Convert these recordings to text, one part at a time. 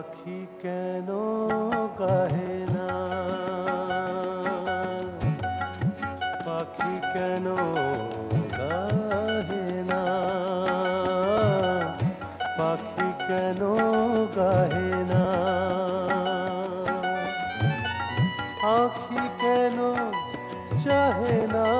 পাখি কেন গাহে না? পাখি কেন গাহে না? পাখি কেন গাহে না? আখি কেন চাহে না?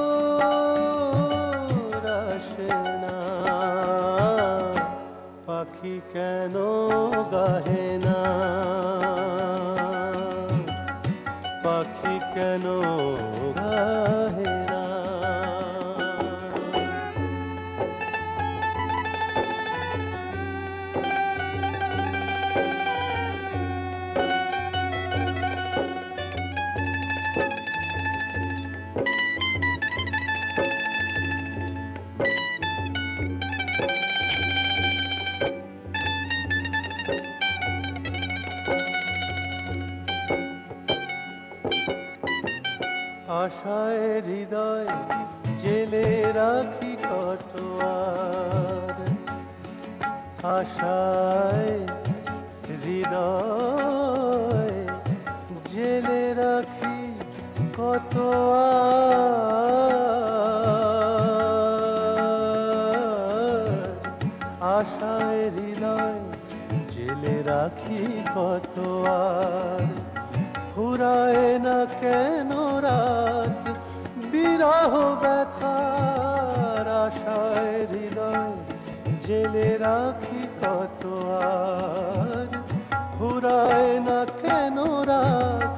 পাখি কেন গাহে না? পাখি কেন গাহে না? আশায় হৃদয় জেলে রাখি কত আশায় হৃদয় জেলে রাখি কত আশায় হৃদয় জেলে রাখি কত আর। ফুরায় না কেন রাত? বিরাহ ব্যথার আশায় হৃদয় জেলে রাখি কত আর? না কেন রাত?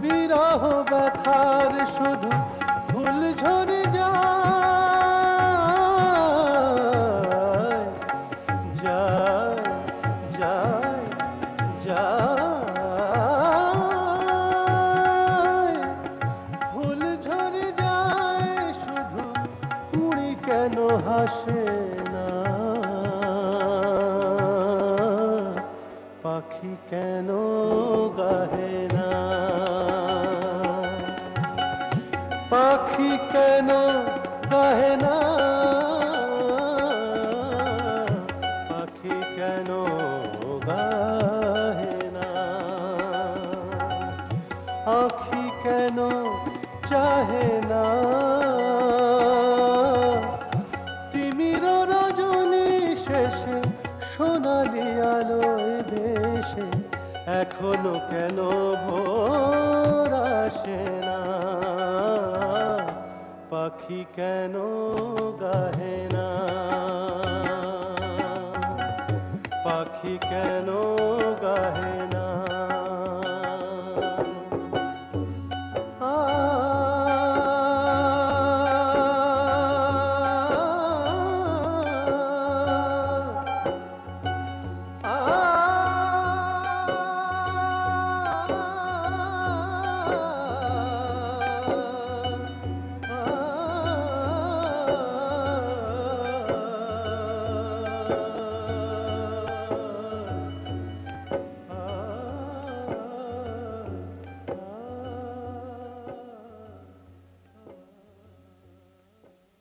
বিরাহ ব্যথার শুধু ভুল ঝরে কেন হাসে না। পাখি কেন গাহে না? পাখি কেন গাহে না? পাখি কেন কেন ভোর আসে না? পাখি কেন গাহে না? পাখি কেন গাহে না?